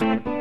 Bye.